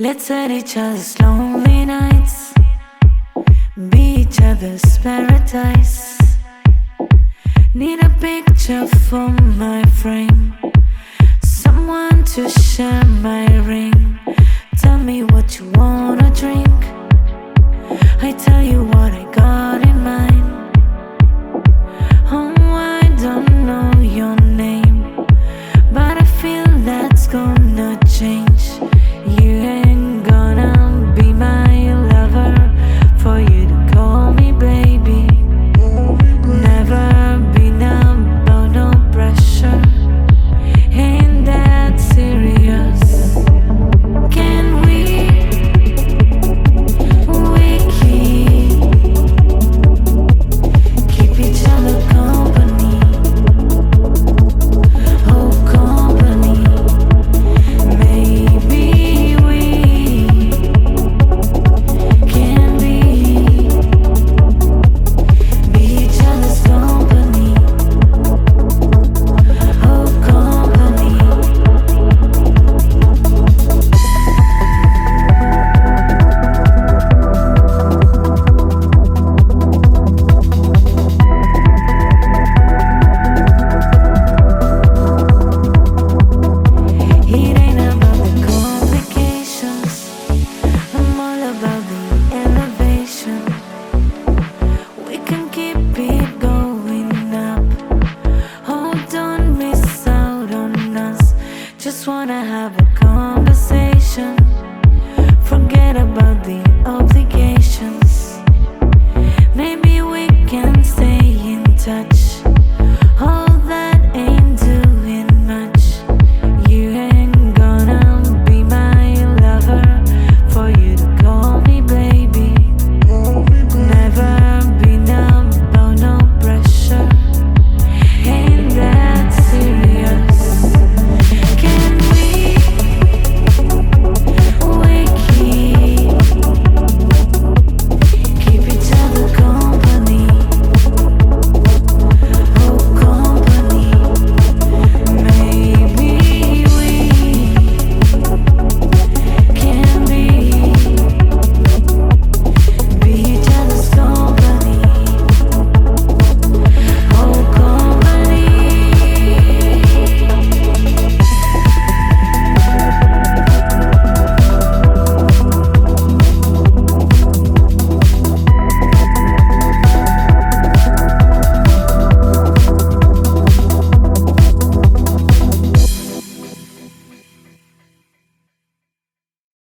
Let's end each other's lonely nights, be each other's paradise. Need a picture for my frame, someone to share my ring. just wanna have a conversation. Forget about the obligations. Maybe we can stay in touch. All